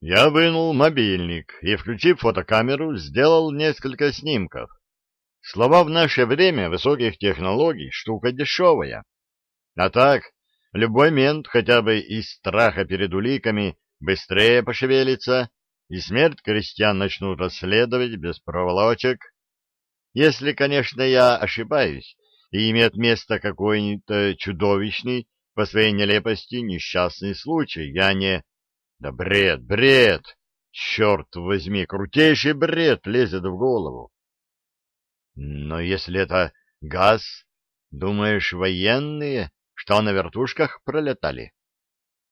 Я вынул мобильник и, включив фотокамеру, сделал несколько снимков. Слова в наше время высоких технологий — штука дешевая. А так, любой мент хотя бы из страха перед уликами быстрее пошевелится, и смерть крестьян начнут расследовать без проволочек. Если, конечно, я ошибаюсь, и имеет место какой-нибудь чудовищный по своей нелепости несчастный случай, я не... Да бред, бред! Черт возьми, крутейший бред лезет в голову. Но если это газ, думаешь, военные, что на вертушках пролетали?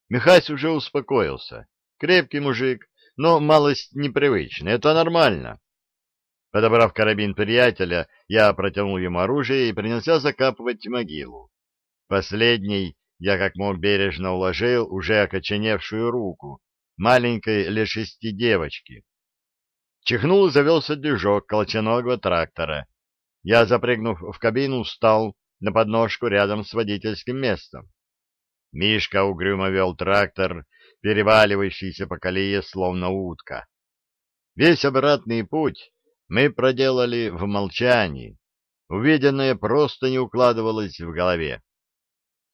Михась уже успокоился. Крепкий мужик, но малость непривычный, это нормально. Подобрав карабин приятеля, я протянул ему оружие и принялся закапывать могилу. Последний я как мог бережно уложил уже окоченевшую руку маленькой лет девочки. Чихнул и завелся движок колченогого трактора. Я, запрыгнув в кабину, встал на подножку рядом с водительским местом. Мишка угрюмо вел трактор, переваливающийся по колее, словно утка. Весь обратный путь мы проделали в молчании. Увиденное просто не укладывалось в голове.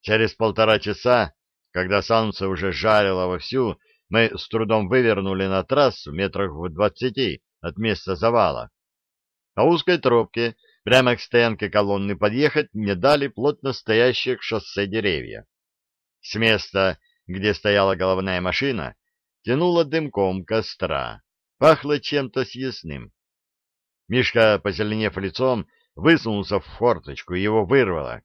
Через полтора часа, когда солнце уже жарило вовсю, мы с трудом вывернули на трассу метрах в двадцати от места завала. По узкой тропке прямо к стоянке колонны подъехать не дали плотно стоящие к шоссе деревья. С места, где стояла головная машина, тянуло дымком костра, пахло чем-то съестным. Мишка, позеленев лицом, высунулся в форточку, его вырвало,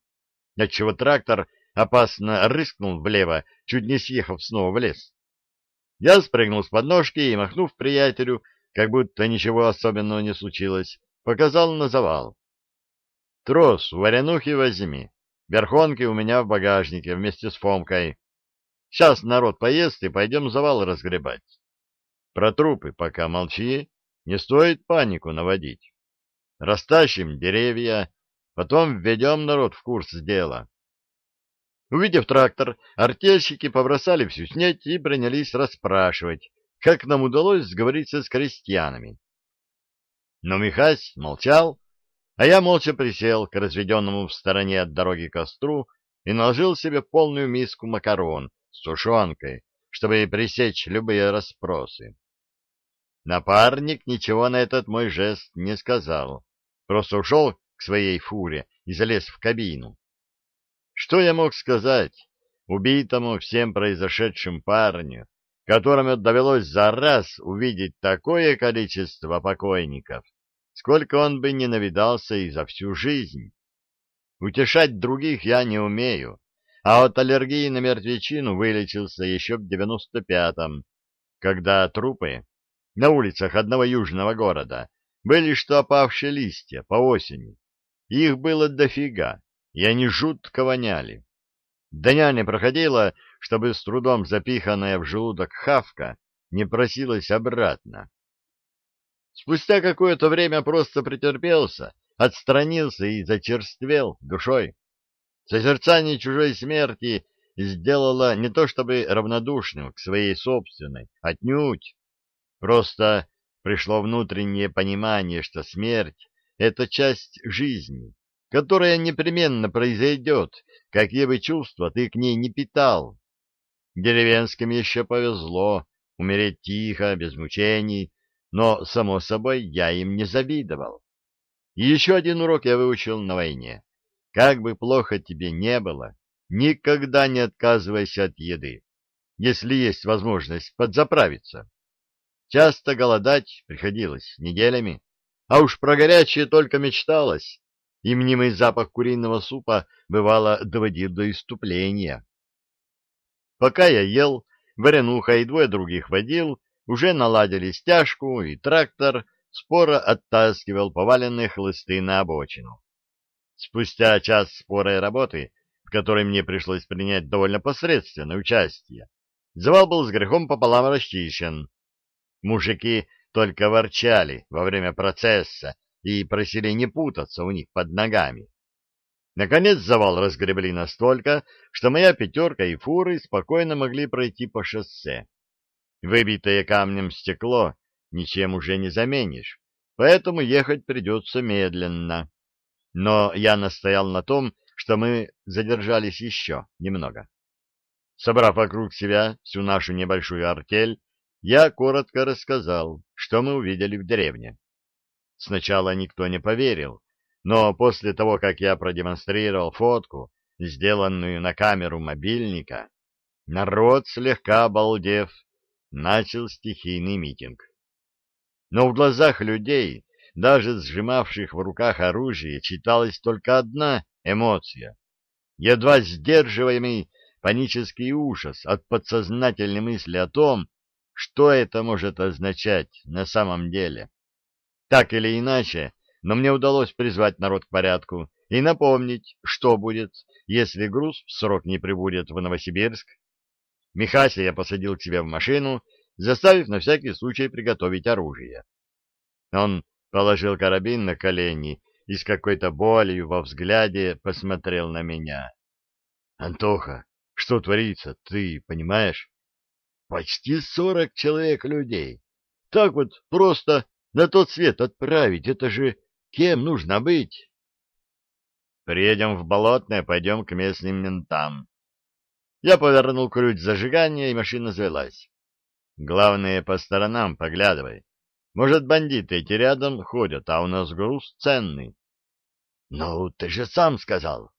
отчего трактор опасно рыскнул влево, чуть не съехав снова в лес. Я спрыгнул с подножки и, махнув приятелю, как будто ничего особенного не случилось, показал на завал. Трос у варенухи возьми. Верхонки у меня в багажнике вместе с Фомкой. Сейчас народ поест и пойдем завал разгребать. Про трупы пока молчи, не стоит панику наводить. Растащим деревья, потом введем народ в курс дела. Увидев трактор, артельщики побросали всю снеть и принялись расспрашивать, как нам удалось сговориться с крестьянами. Но Михась молчал, а я молча присел к разведенному в стороне от дороги костру и наложил себе полную миску макарон с тушенкой, чтобы пресечь любые расспросы. Напарник ничего на этот мой жест не сказал, просто ушел к своей фуре и залез в кабину. Что я мог сказать убитому всем произошедшим парню, которому довелось за раз увидеть такое количество покойников, сколько он бы не навидался и за всю жизнь? Утешать других я не умею, а от аллергии на мертвечину вылечился еще в девяносто пятом, когда трупы на улицах одного южного города были что опавшие листья по осени. Их было дофига и они жутко воняли. Дня не проходило, чтобы с трудом запиханная в желудок хавка не просилась обратно. Спустя какое-то время просто претерпелся, отстранился и зачерствел душой. Созерцание чужой смерти сделало не то чтобы равнодушным к своей собственной, отнюдь. Просто пришло внутреннее понимание, что смерть — это часть жизни, которая непременно произойдет, какие бы чувства ты к ней не питал. Деревенским еще повезло умереть тихо, без мучений, но, само собой, я им не завидовал. И еще один урок я выучил на войне. Как бы плохо тебе не было, никогда не отказывайся от еды, если есть возможность подзаправиться. Часто голодать приходилось неделями, а уж про горячее только мечталось и мнимый запах куриного супа бывало доводил до иступления. Пока я ел, Варенуха и двое других водил уже наладили стяжку, и трактор споро оттаскивал поваленные хлысты на обочину. Спустя час спорой работы, в которой мне пришлось принять довольно посредственное участие, завал был с грехом пополам расчищен. Мужики только ворчали во время процесса и просили не путаться у них под ногами. Наконец завал разгребли настолько, что моя пятерка и фуры спокойно могли пройти по шоссе. Выбитое камнем стекло ничем уже не заменишь, поэтому ехать придется медленно. Но я настоял на том, что мы задержались еще немного. Собрав вокруг себя всю нашу небольшую артель, я коротко рассказал, что мы увидели в деревне. Сначала никто не поверил, но после того, как я продемонстрировал фотку, сделанную на камеру мобильника, народ, слегка обалдев, начал стихийный митинг. Но в глазах людей, даже сжимавших в руках оружие, читалась только одна эмоция — едва сдерживаемый панический ужас от подсознательной мысли о том, что это может означать на самом деле. Так или иначе, но мне удалось призвать народ к порядку и напомнить, что будет, если груз в срок не прибудет в Новосибирск. Михася я посадил к себе в машину, заставив на всякий случай приготовить оружие. Он положил карабин на колени и с какой-то болью во взгляде посмотрел на меня. — Антоха, что творится, ты понимаешь? Почти сорок человек людей. Так вот просто на тот свет отправить, это же кем нужно быть? Приедем в Болотное, пойдем к местным ментам. Я повернул ключ зажигания, и машина завелась. Главное, по сторонам поглядывай. Может, бандиты эти рядом ходят, а у нас груз ценный. — Ну, ты же сам сказал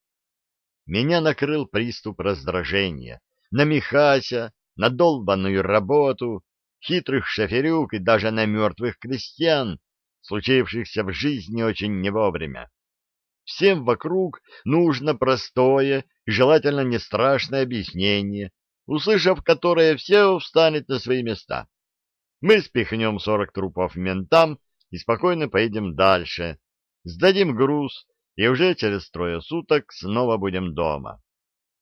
меня накрыл приступ раздражения. На Михася, на долбанную работу, хитрых шоферюк и даже на мертвых крестьян, случившихся в жизни очень не вовремя. Всем вокруг нужно простое и желательно не страшное объяснение, услышав которое, все встанет на свои места. Мы спихнем сорок трупов ментам и спокойно поедем дальше, сдадим груз и уже через трое суток снова будем дома.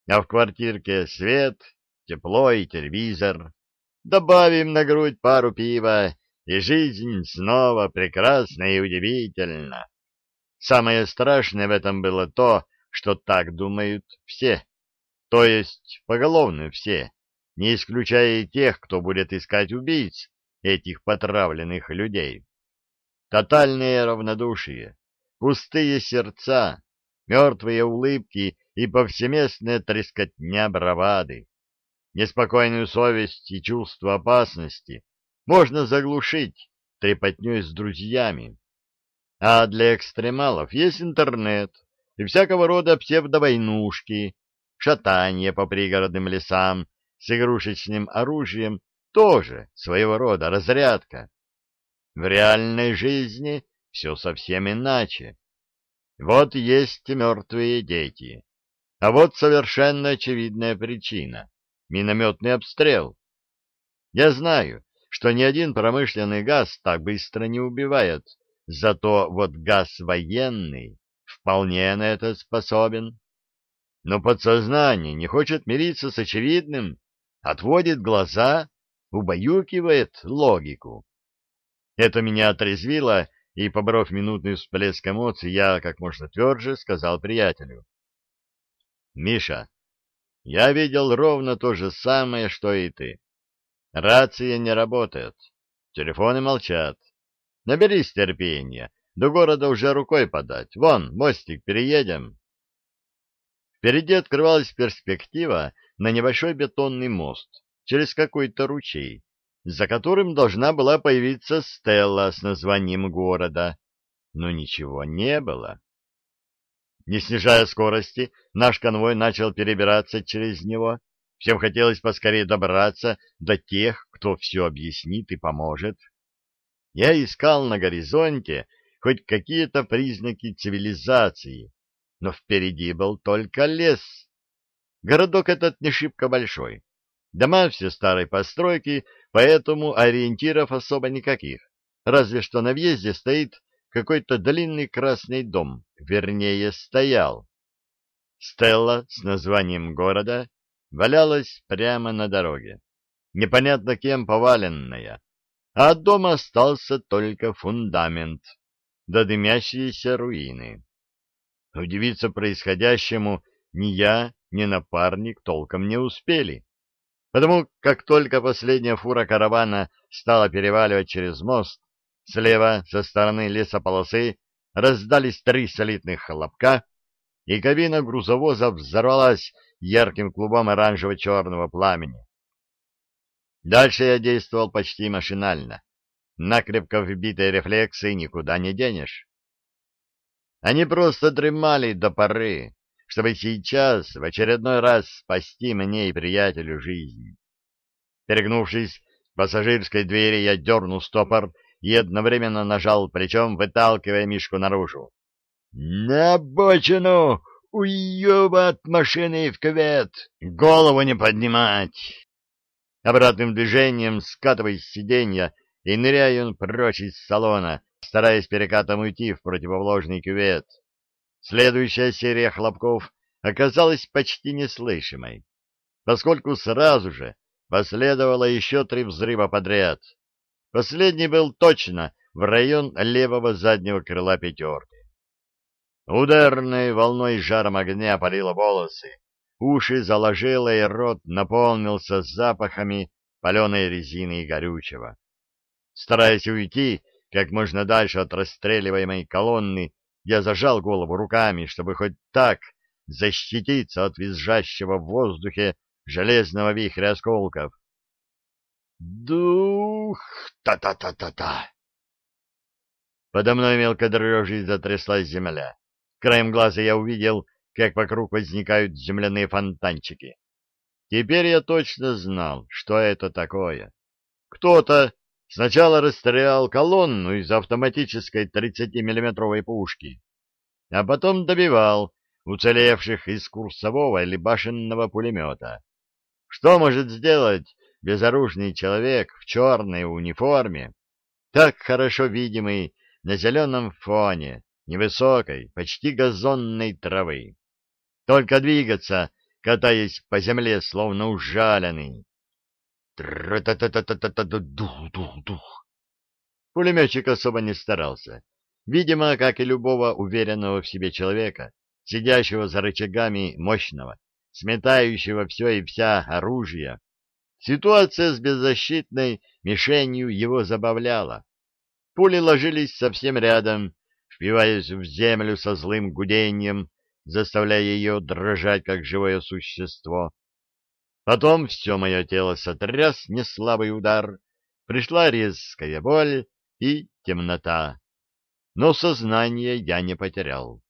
А в квартирке свет, тепло и телевизор. Добавим на грудь пару пива, и жизнь снова прекрасна и удивительна. Самое страшное в этом было то, что так думают все, то есть поголовно все, не исключая и тех, кто будет искать убийц этих потравленных людей. Тотальное равнодушие, пустые сердца, мертвые улыбки и повсеместная трескотня бравады. Неспокойную совесть и чувство опасности можно заглушить трепотней с друзьями. А для экстремалов есть интернет и всякого рода псевдовойнушки, шатание по пригородным лесам с игрушечным оружием тоже своего рода разрядка. В реальной жизни все совсем иначе. Вот есть мертвые дети. А вот совершенно очевидная причина — минометный обстрел. Я знаю, что ни один промышленный газ так быстро не убивает, зато вот газ военный вполне на это способен. Но подсознание не хочет мириться с очевидным, отводит глаза, убаюкивает логику. Это меня отрезвило и, поборов минутный всплеск эмоций, я как можно тверже сказал приятелю. «Миша, я видел ровно то же самое, что и ты. Рация не работает, телефоны молчат. Наберись терпения, до города уже рукой подать. Вон, мостик, переедем». Впереди открывалась перспектива на небольшой бетонный мост через какой-то ручей, за которым должна была появиться стелла с названием города, но ничего не было. Не снижая скорости, наш конвой начал перебираться через него. Всем хотелось поскорее добраться до тех, кто все объяснит и поможет. Я искал на горизонте хоть какие-то признаки цивилизации, но впереди был только лес. Городок этот не шибко большой. Дома все старой постройки, поэтому ориентиров особо никаких. Разве что на въезде стоит какой-то длинный красный дом, вернее, стоял. Стелла с названием города валялась прямо на дороге, непонятно кем поваленная, а от дома остался только фундамент, да дымящиеся руины. Удивиться происходящему ни я, ни напарник толком не успели. Потому как только последняя фура каравана стала переваливать через мост, слева, со стороны лесополосы, раздались три солидных хлопка, и кабина грузовоза взорвалась ярким клубом оранжево-черного пламени. Дальше я действовал почти машинально. Накрепко вбитые рефлексы никуда не денешь. Они просто дремали до поры, чтобы сейчас в очередной раз спасти мне и приятелю жизнь. Перегнувшись к пассажирской двери, я дернул стопор и одновременно нажал плечом, выталкивая Мишку наружу. «На бочину! Уеба от машины в кювет! Голову не поднимать!» Обратным движением скатываясь с сиденья и ныряя прочь из салона, стараясь перекатом уйти в противоположный кювет. Следующая серия хлопков оказалась почти неслышимой, поскольку сразу же последовало еще три взрыва подряд. Последний был точно в район левого заднего крыла пятерки. Ударной волной жаром огня опалило волосы, уши заложило и рот наполнился запахами паленой резины и горючего. Стараясь уйти как можно дальше от расстреливаемой колонны, я зажал голову руками, чтобы хоть так защититься от визжащего в воздухе железного вихря осколков. Дух! Та-та-та-та-та! Подо мной мелко дрожью затряслась земля. Краем глаза я увидел, как вокруг возникают земляные фонтанчики. Теперь я точно знал, что это такое. Кто-то сначала расстрелял колонну из автоматической 30-миллиметровой пушки, а потом добивал уцелевших из курсового или башенного пулемета. Что может сделать безоружный человек в черной униформе, так хорошо видимый на зеленом фоне невысокой, почти газонной травы. Только двигаться, катаясь по земле, словно ужаленный. Тра-та-та-та-та-та-дух-дух-дух. Пулеметчик особо не старался. Видимо, как и любого уверенного в себе человека, сидящего за рычагами мощного, сметающего все и вся оружия, ситуация с беззащитной мишенью его забавляла. Пули ложились совсем рядом, впиваясь в землю со злым гудением, заставляя ее дрожать, как живое существо. Потом все мое тело сотряс неслабый удар, пришла резкая боль и темнота. Но сознание я не потерял.